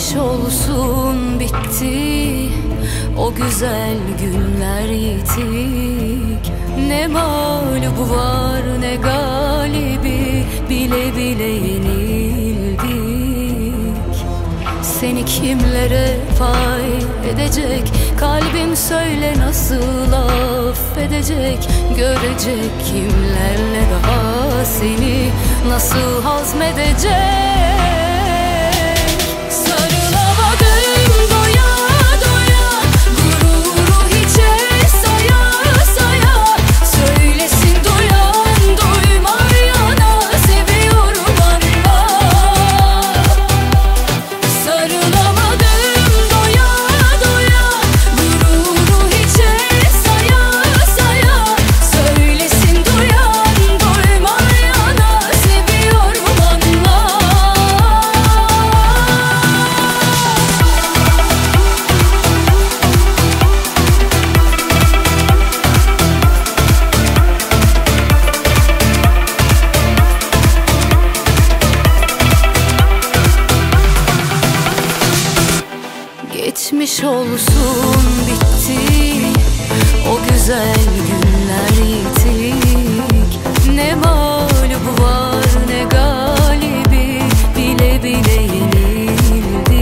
Geçmiş olsun bitti. O güzel günler yitik Ne mağlubu var ne galibi Bile bile yenildik. Seni kimlere pay edecek? Kalbim söyle nasıl affedecek? Görecek kimlerle daha seni Nasıl hazmedecek Geçmiş olsun bitti. O güzel günler yitik. Ne mağlubu var ne galibi. Bile bile yenildik.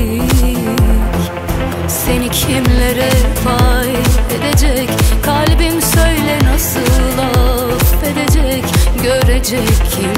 Seni kimlere pay edecek? Kalbim söyle nasıl affedecek? Görecek kimlerle